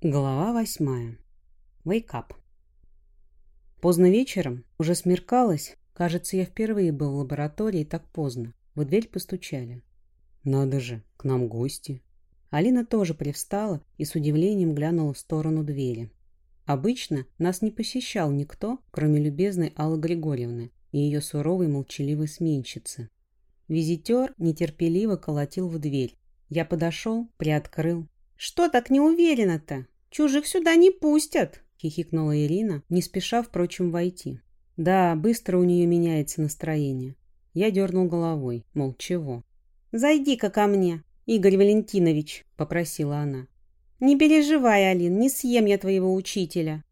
Глава восьмая. Wake up. Поздно вечером, уже смеркалось, кажется, я впервые был в лаборатории так поздно. В дверь постучали. Надо же, к нам гости. Алина тоже привстала и с удивлением глянула в сторону двери. Обычно нас не посещал никто, кроме любезной Аллы Григорьевны и ее суровой молчаливой сменщицы. Визитер нетерпеливо колотил в дверь. Я подошел, приоткрыл, «Что так не уверена-то? Чужих сюда не пустят!» — хихикнула Ирина, не спеша, впрочем, войти. Да, быстро у нее меняется настроение. Я дернул головой, мол, чего. «Зайди-ка ко мне, Игорь Валентинович», — попросила она. «Не переживай, Алин, не съем я твоего учителя».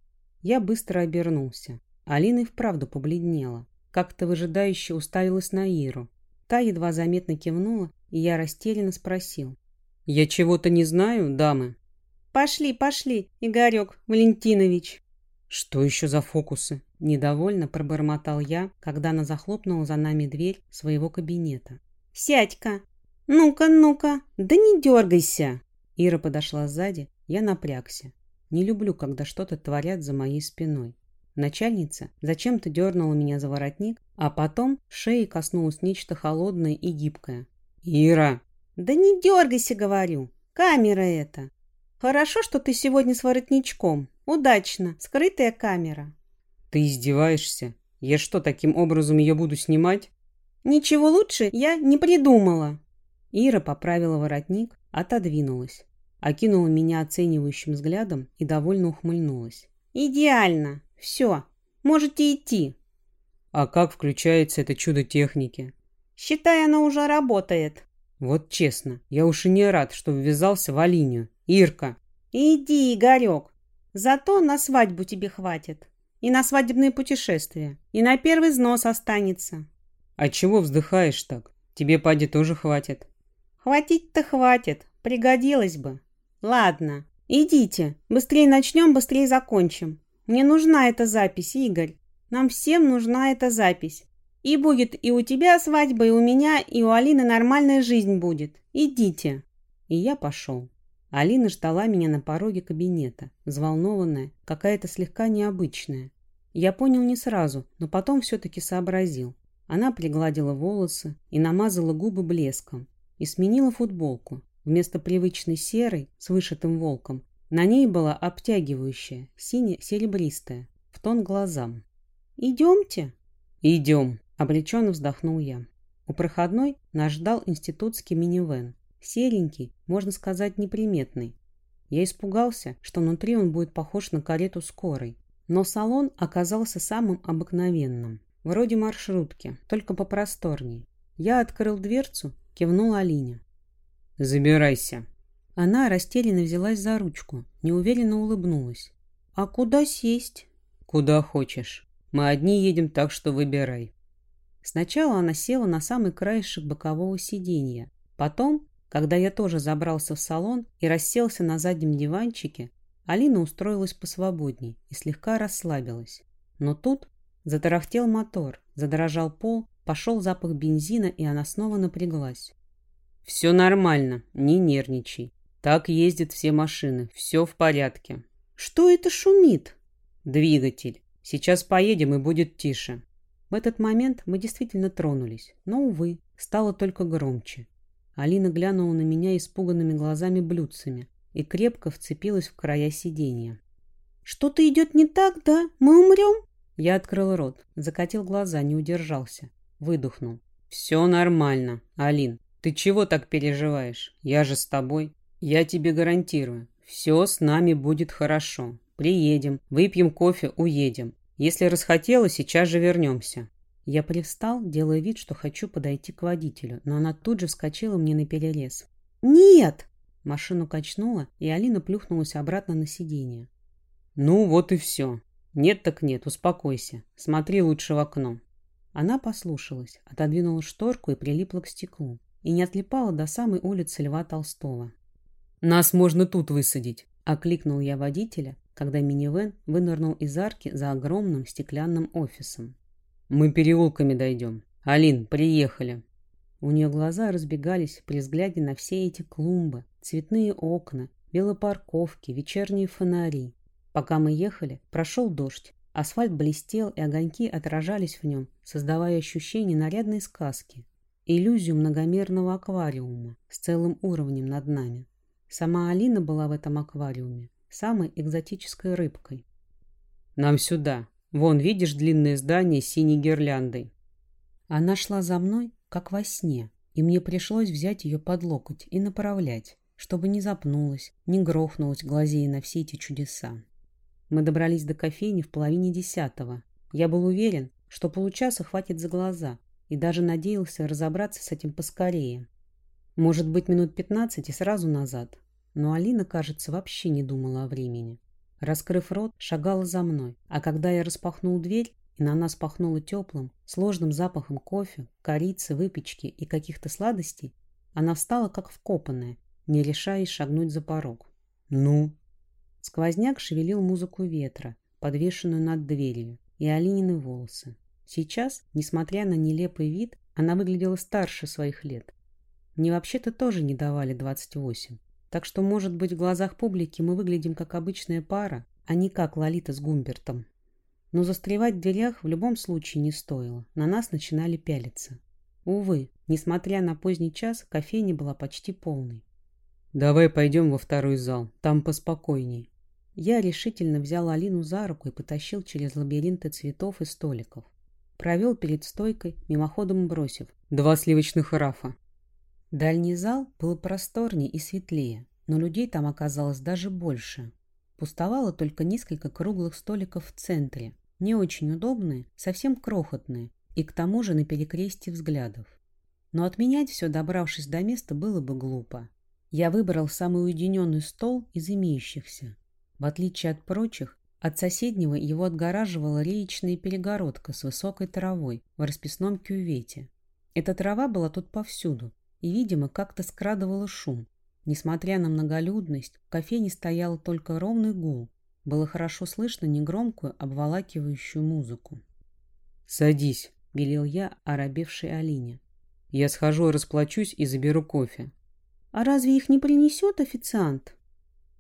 Я быстро обернулся. Алина и вправду побледнела. Как-то выжидающе уставилась на Иру. Та едва заметно кивнула, и я растерянно спросил. «Я чего-то не знаю, дамы?» «Пошли, пошли, Игорек Валентинович!» «Что еще за фокусы?» Недовольно пробормотал я, когда она захлопнула за нами дверь своего кабинета. «Сядь-ка! Ну-ка, ну-ка! Да не дергайся!» Ира подошла сзади, я напрягся. Не люблю, когда что-то творят за моей спиной. Начальница зачем-то дернула меня за воротник, а потом шеи коснулось нечто холодное и гибкое. «Ира!» «Да не дергайся, говорю. Камера это. Хорошо, что ты сегодня с воротничком. Удачно. Скрытая камера». «Ты издеваешься? Я что, таким образом ее буду снимать?» «Ничего лучше я не придумала». Ира поправила воротник, отодвинулась, окинула меня оценивающим взглядом и довольно ухмыльнулась. «Идеально. Все. Можете идти». «А как включается это чудо техники?» «Считай, оно уже работает». Вот честно, я уж и не рад, что ввязался в Алиню. Ирка. Иди, Игорек. Зато на свадьбу тебе хватит. И на свадебные путешествия. И на первый взнос останется. А чего вздыхаешь так? Тебе, пади, тоже хватит. Хватить-то хватит. Пригодилось бы. Ладно, идите. Быстрее начнем, быстрее закончим. Мне нужна эта запись, Игорь. Нам всем нужна эта запись. И будет и у тебя свадьба, и у меня, и у Алины нормальная жизнь будет. Идите. И я пошел. Алина ждала меня на пороге кабинета, взволнованная, какая-то слегка необычная. Я понял не сразу, но потом все-таки сообразил. Она пригладила волосы и намазала губы блеском, и сменила футболку. Вместо привычной серой с вышитым волком на ней была обтягивающая, сине-серебристая, в тон глазам. «Идемте?» «Идем», Обреченно вздохнул я. У проходной нас ждал институтский минивэн. Серенький, можно сказать, неприметный. Я испугался, что внутри он будет похож на карету скорой. Но салон оказался самым обыкновенным. Вроде маршрутки, только попросторней. Я открыл дверцу, кивнул Алине. «Забирайся». Она растерянно взялась за ручку, неуверенно улыбнулась. «А куда сесть?» «Куда хочешь. Мы одни едем, так что выбирай». Сначала она села на самый краешек бокового сиденья. Потом, когда я тоже забрался в салон и расселся на заднем диванчике, Алина устроилась посвободней и слегка расслабилась. Но тут затарахтел мотор, задрожал пол, пошел запах бензина, и она снова напряглась. «Все нормально, не нервничай. Так ездят все машины, все в порядке». «Что это шумит?» «Двигатель. Сейчас поедем и будет тише». В этот момент мы действительно тронулись, но, увы, стало только громче. Алина глянула на меня испуганными глазами-блюдцами и крепко вцепилась в края сиденья. «Что-то идет не так, да? Мы умрем?» Я открыл рот, закатил глаза, не удержался. Выдохнул. «Все нормально, Алин. Ты чего так переживаешь? Я же с тобой. Я тебе гарантирую. Все с нами будет хорошо. Приедем, выпьем кофе, уедем. Если расхотела, сейчас же вернемся». Я привстал, делая вид, что хочу подойти к водителю, но она тут же вскочила мне на перерез. «Нет!» Машину качнула, и Алина плюхнулась обратно на сиденье. «Ну, вот и все. Нет так нет, успокойся. Смотри лучше в окно». Она послушалась, отодвинула шторку и прилипла к стеклу, и не отлипала до самой улицы Льва Толстого. «Нас можно тут высадить», — окликнул я водителя, когда минивэн вынырнул из арки за огромным стеклянным офисом. «Мы переулками дойдем. Алин, приехали!» У нее глаза разбегались при взгляде на все эти клумбы, цветные окна, велопарковки, вечерние фонари. Пока мы ехали, прошел дождь. Асфальт блестел, и огоньки отражались в нем, создавая ощущение нарядной сказки. Иллюзию многомерного аквариума с целым уровнем над нами. Сама Алина была в этом аквариуме, самой экзотической рыбкой. «Нам сюда. Вон, видишь длинное здание с синей гирляндой?» Она шла за мной, как во сне, и мне пришлось взять ее под локоть и направлять, чтобы не запнулась, не грохнулась, глазея на все эти чудеса. Мы добрались до кофейни в половине десятого. Я был уверен, что получаса хватит за глаза, и даже надеялся разобраться с этим поскорее. Может быть, минут пятнадцать и сразу назад. Но Алина, кажется, вообще не думала о времени. Раскрыв рот, шагала за мной, а когда я распахнул дверь, и на нас пахнуло теплым, сложным запахом кофе, корицы, выпечки и каких-то сладостей, она встала как вкопанная, не решаясь шагнуть за порог. «Ну?» Сквозняк шевелил музыку ветра, подвешенную над дверью, и Алинины волосы. Сейчас, несмотря на нелепый вид, она выглядела старше своих лет. Мне вообще-то тоже не давали 28. Так что, может быть, в глазах публики мы выглядим как обычная пара, а не как Лолита с Гумбертом. Но застревать в дверях в любом случае не стоило. На нас начинали пялиться. Увы, несмотря на поздний час, кофейня была почти полной. «Давай пойдем во второй зал, там поспокойней». Я решительно взял Алину за руку и потащил через лабиринты цветов и столиков. Провел перед стойкой, мимоходом бросив. «Два сливочных рафа». Дальний зал был просторнее и светлее, но людей там оказалось даже больше. Пустовало только несколько круглых столиков в центре, не очень удобные, совсем крохотные, и к тому же на перекрестии взглядов. Но отменять все, добравшись до места, было бы глупо. Я выбрал самый уединенный стол из имеющихся. В отличие от прочих, от соседнего его отгораживала реечная перегородка с высокой травой в расписном кювете. Эта трава была тут повсюду и, видимо, как-то скрадывала шум. Несмотря на многолюдность, в кофейне стоял только ровный гул, было хорошо слышно негромкую, обволакивающую музыку. «Садись», — велел я оробевшей Алине. «Я схожу, расплачусь и заберу кофе». «А разве их не принесет официант?»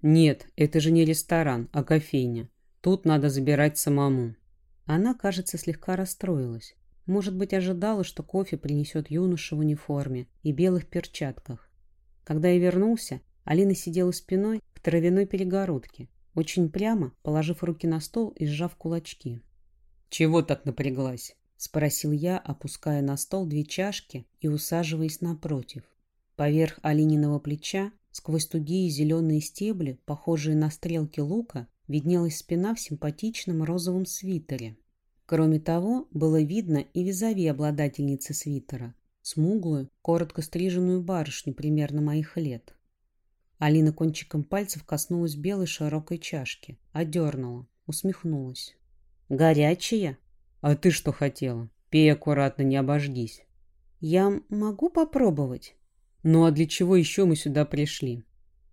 «Нет, это же не ресторан, а кофейня. Тут надо забирать самому». Она, кажется, слегка расстроилась. Может быть, ожидала, что кофе принесет юноша в униформе и белых перчатках. Когда я вернулся, Алина сидела спиной к травяной перегородке, очень прямо, положив руки на стол и сжав кулачки. «Чего так напряглась?» — спросил я, опуская на стол две чашки и усаживаясь напротив. Поверх Алининого плеча, сквозь тугие зеленые стебли, похожие на стрелки лука, виднелась спина в симпатичном розовом свитере. Кроме того, было видно и визави обладательницы свитера, смуглую, коротко стриженную барышню примерно моих лет. Алина кончиком пальцев коснулась белой широкой чашки, одернула, усмехнулась. «Горячая?» «А ты что хотела? Пей аккуратно, не обожгись». «Я могу попробовать?» «Ну а для чего еще мы сюда пришли?»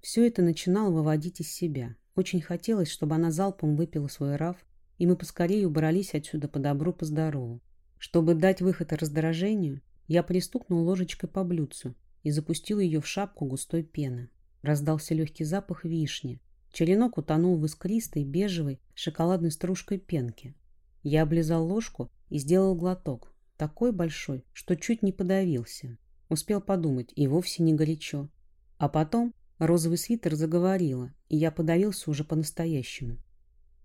Все это начинало выводить из себя. Очень хотелось, чтобы она залпом выпила свой раф, и мы поскорее убрались отсюда по добру, по здорову. Чтобы дать выход раздражению, я пристукнул ложечкой по блюдцу и запустил ее в шапку густой пены. Раздался легкий запах вишни. Черенок утонул в искристой, бежевой, шоколадной стружкой пенки. Я облизал ложку и сделал глоток. Такой большой, что чуть не подавился. Успел подумать, и вовсе не горячо. А потом розовый свитер заговорила, и я подавился уже по-настоящему.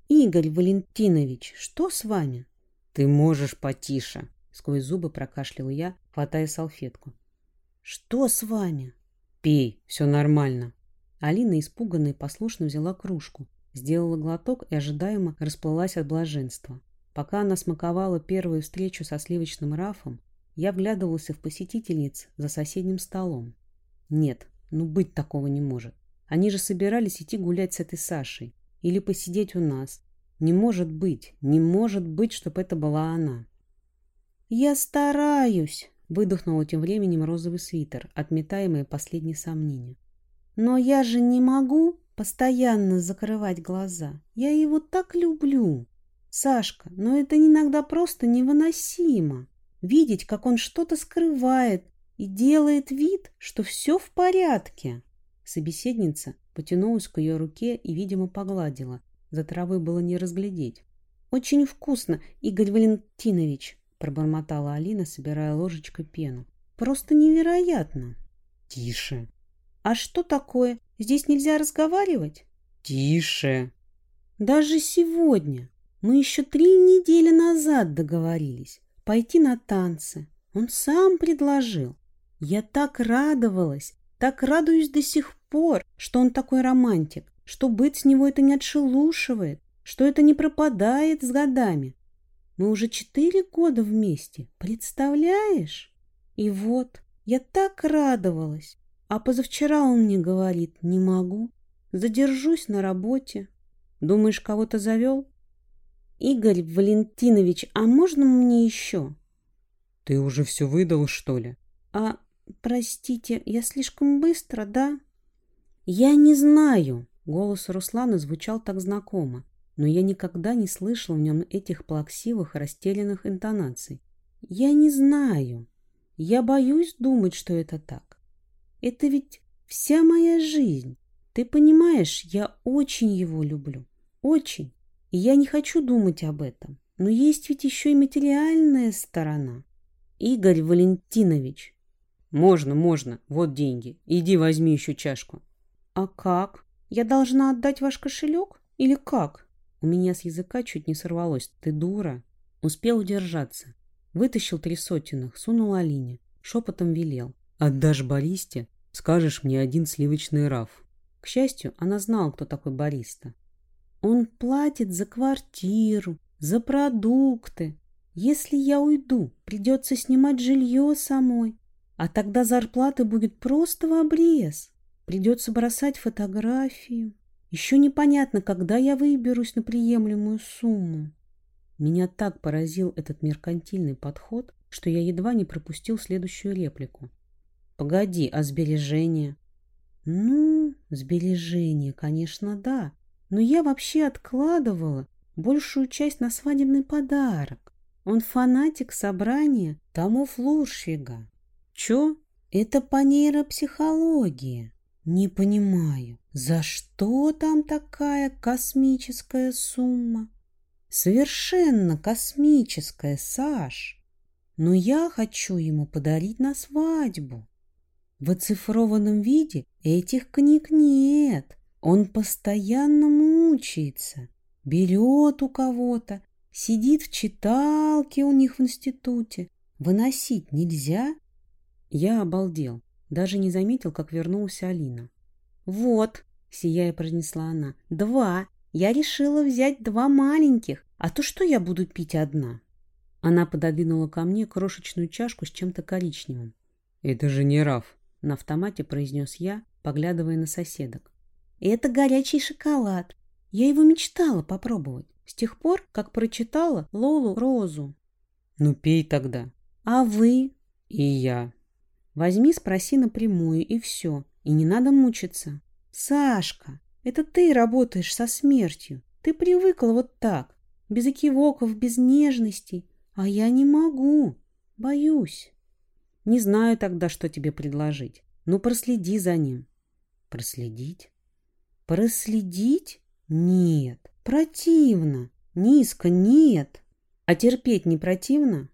«Игорь Валентинович, что с вами?» «Ты можешь потише!» Сквозь зубы прокашлял я, хватая салфетку. «Что с вами?» «Пей, все нормально». Алина, испуганная, послушно взяла кружку, сделала глоток и ожидаемо расплылась от блаженства. Пока она смаковала первую встречу со сливочным рафом, я вглядывался в посетительниц за соседним столом. Нет, ну быть такого не может. Они же собирались идти гулять с этой Сашей. Или посидеть у нас. Не может быть, не может быть, чтобы это была она. «Я стараюсь», Выдохнула тем временем розовый свитер, отметаемые последние сомнения. «Но я же не могу постоянно закрывать глаза. Я его так люблю. Сашка, но это иногда просто невыносимо. Видеть, как он что-то скрывает и делает вид, что все в порядке. Собеседница потянулась к ее руке и, видимо, погладила. За травой было не разглядеть. «Очень вкусно, Игорь Валентинович!» пробормотала Алина, собирая ложечкой пену. «Просто невероятно!» «Тише!» «А что такое? Здесь нельзя разговаривать?» «Тише!» «Даже сегодня. Мы еще три недели назад договорились пойти на танцы. Он сам предложил. Я так радовалась, так радуюсь до сих пор, что он такой романтик, что быть с него это не отшелушивает, что это не пропадает с годами. Мы уже четыре года вместе, представляешь? И вот, я так радовалась. А позавчера он мне говорит, не могу, задержусь на работе. Думаешь, кого-то завел? Игорь Валентинович, а можно мне еще? Ты уже все выдал, что ли? А, простите, я слишком быстро, да? Я не знаю. Голос Руслана звучал так знакомо, но я никогда не слышал в нем этих плаксивых, растерянных интонаций. Я не знаю. Я боюсь думать, что это так. Это ведь вся моя жизнь. Ты понимаешь, я очень его люблю. Очень. И я не хочу думать об этом. Но есть ведь еще и материальная сторона. Игорь Валентинович. Можно, можно. Вот деньги. Иди возьми еще чашку. А как? Я должна отдать ваш кошелек? Или как? У меня с языка чуть не сорвалось. Ты дура. Успел удержаться. Вытащил три сотенных, сунул Алине. Шепотом велел. Отдашь баристе, скажешь мне один сливочный раф. К счастью, она знала, кто такой бариста. Он платит за квартиру, за продукты. Если я уйду, придется снимать жилье самой. А тогда зарплаты будет просто в обрез. Придется бросать фотографию. Еще непонятно, когда я выберусь на приемлемую сумму. Меня так поразил этот меркантильный подход, что я едва не пропустил следующую реплику. «Погоди, а сбережения?» «Ну, сбережения, конечно, да. Но я вообще откладывала большую часть на свадебный подарок. Он фанатик собрания томов Луршвига. Чё? Это по нейропсихологии. Не понимаю, за что там такая космическая сумма? Совершенно космическая, Саш. Но я хочу ему подарить на свадьбу. В оцифрованном виде этих книг нет. Он постоянно мучается, берет у кого-то, сидит в читалке у них в институте. Выносить нельзя? Я обалдел, даже не заметил, как вернулась Алина. «Вот», — сияя произнесла она, — «два. Я решила взять два маленьких, а то что я буду пить одна?» Она пододвинула ко мне крошечную чашку с чем-то коричневым. «Это же не Раф», — на автомате произнес я, поглядывая на соседок. Это горячий шоколад. Я его мечтала попробовать с тех пор, как прочитала Лолу Розу. Ну, пей тогда. А вы? И я. Возьми, спроси напрямую, и все. И не надо мучиться. Сашка, это ты работаешь со смертью. Ты привыкла вот так, без экивоков, без нежностей. А я не могу. Боюсь. Не знаю тогда, что тебе предложить. Ну, проследи за ним. Проследить? Проследить? Нет. Противно. Низко нет. А терпеть не противно?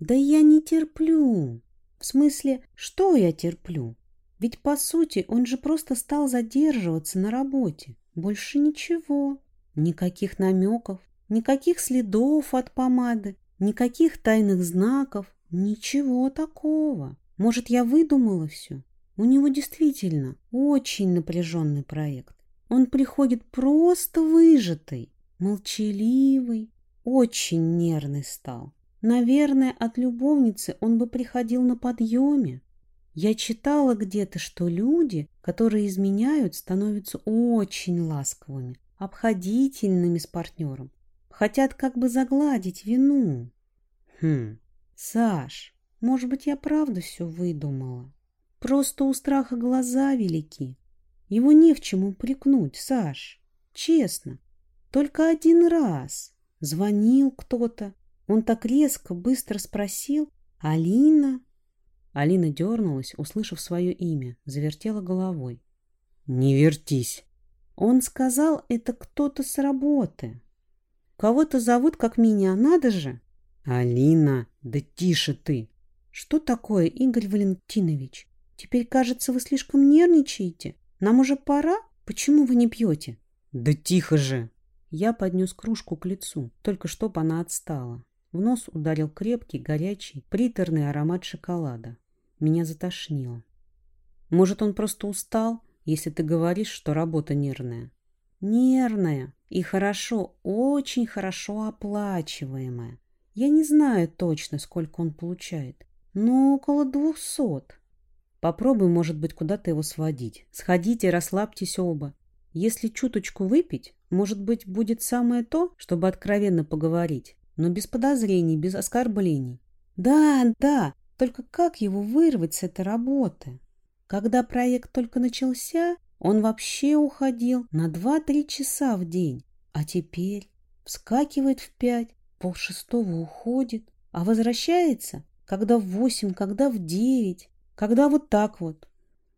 Да я не терплю. В смысле, что я терплю? Ведь, по сути, он же просто стал задерживаться на работе. Больше ничего. Никаких намеков, никаких следов от помады, никаких тайных знаков. Ничего такого. Может, я выдумала все? У него действительно очень напряженный проект. Он приходит просто выжатый, молчаливый, очень нервный стал. Наверное, от любовницы он бы приходил на подъеме. Я читала где-то, что люди, которые изменяют, становятся очень ласковыми, обходительными с партнером. Хотят как бы загладить вину. Хм, Саш, может быть, я правда все выдумала? Просто у страха глаза велики. Его не в чем упрекнуть, Саш. Честно. Только один раз. Звонил кто-то. Он так резко, быстро спросил. «Алина?» Алина дернулась, услышав свое имя, завертела головой. Не вертись. Он сказал, это кто-то с работы. Кого-то зовут, как меня, надо же. Алина, да тише ты. Что такое, Игорь Валентинович? Теперь, кажется, вы слишком нервничаете. Нам уже пора? Почему вы не пьете? Да тихо же. Я поднес кружку к лицу, только чтоб она отстала. В нос ударил крепкий, горячий, приторный аромат шоколада. Меня затошнило. Может, он просто устал, если ты говоришь, что работа нервная? Нервная и хорошо, очень хорошо оплачиваемая. Я не знаю точно, сколько он получает, но около двухсот. Попробуй, может быть, куда-то его сводить. Сходите, расслабьтесь оба. Если чуточку выпить, может быть, будет самое то, чтобы откровенно поговорить но без подозрений, без оскорблений. Да, да, только как его вырвать с этой работы? Когда проект только начался, он вообще уходил на 2-3 часа в день, а теперь вскакивает в пять, полшестого уходит, а возвращается, когда в восемь, когда в девять, когда вот так вот.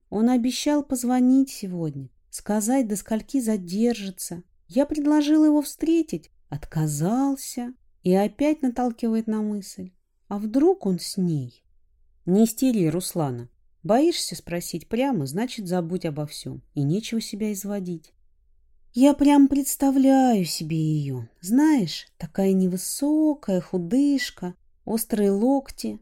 Он обещал позвонить сегодня, сказать, до скольки задержится. Я предложила его встретить, отказался. И опять наталкивает на мысль. А вдруг он с ней? Не истерии, Руслана. Боишься спросить прямо, значит, забудь обо всем. И нечего себя изводить. Я прям представляю себе ее. Знаешь, такая невысокая, худышка, острые локти.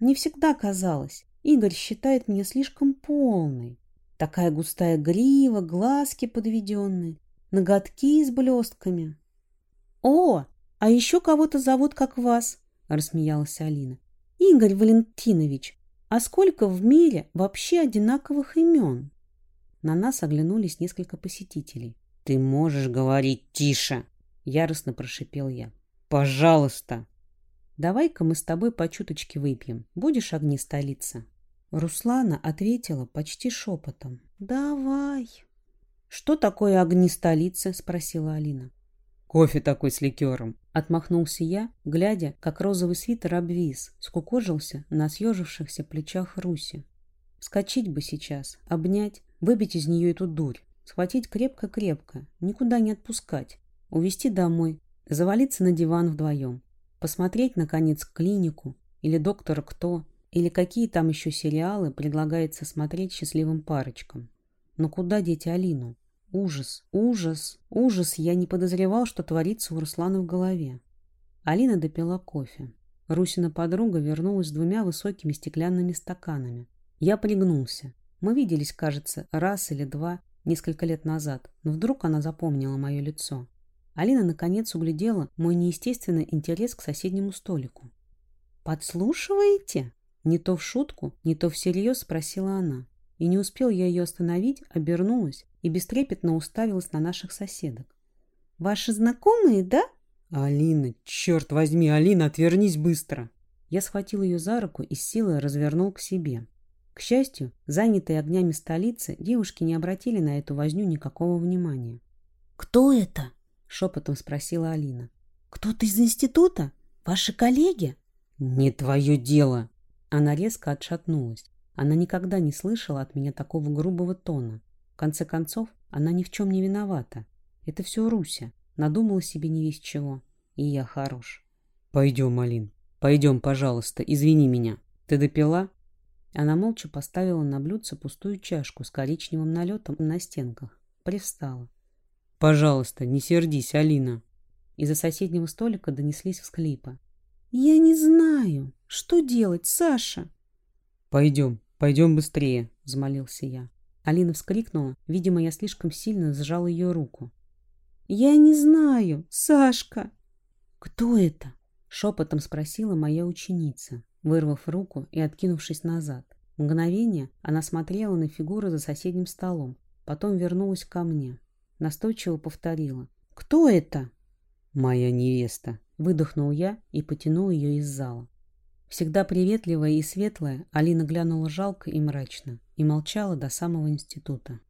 Не всегда казалось. Игорь считает меня слишком полной. Такая густая грива, глазки подведенные, ноготки с блестками. О, а еще кого-то зовут, как вас, рассмеялась Алина. Игорь Валентинович, а сколько в мире вообще одинаковых имен? На нас оглянулись несколько посетителей. Ты можешь говорить тише, яростно прошипел я. Пожалуйста. Давай-ка мы с тобой по чуточке выпьем. Будешь огни столицы? Руслана ответила почти шепотом. Давай. Что такое огни столицы? спросила Алина. Кофе такой с ликером. Отмахнулся я, глядя, как розовый свитер обвис, скукожился на съежившихся плечах Руси. Вскочить бы сейчас, обнять, выбить из нее эту дурь, схватить крепко-крепко, никуда не отпускать, увести домой, завалиться на диван вдвоем, посмотреть, наконец, клинику или доктора кто, или какие там еще сериалы предлагается смотреть счастливым парочкам. Но куда деть Алину? Ужас, ужас, ужас. Я не подозревал, что творится у Руслана в голове. Алина допила кофе. Русина подруга вернулась с двумя высокими стеклянными стаканами. Я пригнулся. Мы виделись, кажется, раз или два несколько лет назад, но вдруг она запомнила мое лицо. Алина наконец углядела мой неестественный интерес к соседнему столику. «Подслушиваете?» Не то в шутку, не то всерьез спросила она. И не успел я ее остановить, обернулась и бестрепетно уставилась на наших соседок. «Ваши знакомые, да?» «Алина, черт возьми, Алина, отвернись быстро!» Я схватил ее за руку и с силой развернул к себе. К счастью, занятые огнями столицы, девушки не обратили на эту возню никакого внимания. «Кто это?» — шепотом спросила Алина. «Кто-то из института? Ваши коллеги?» «Не твое дело!» Она резко отшатнулась. Она никогда не слышала от меня такого грубого тона. В конце концов, она ни в чем не виновата. Это все Руся. Надумала себе не весь чего. И я хорош. Пойдем, Алин. Пойдем, пожалуйста. Извини меня. Ты допила? Она молча поставила на блюдце пустую чашку с коричневым налетом на стенках. Привстала. Пожалуйста, не сердись, Алина. Из-за соседнего столика донеслись всклипы. «Я не знаю, что делать, Саша?» «Пойдем, пойдем быстрее», — взмолился я. Алина вскрикнула. Видимо, я слишком сильно сжал ее руку. «Я не знаю, Сашка!» «Кто это?» — шепотом спросила моя ученица, вырвав руку и откинувшись назад. Мгновение она смотрела на фигуру за соседним столом, потом вернулась ко мне. Настойчиво повторила. «Кто это?» «Моя невеста», — выдохнул я и потянул ее из зала. Всегда приветливая и светлая, Алина глянула жалко и мрачно и молчала до самого института.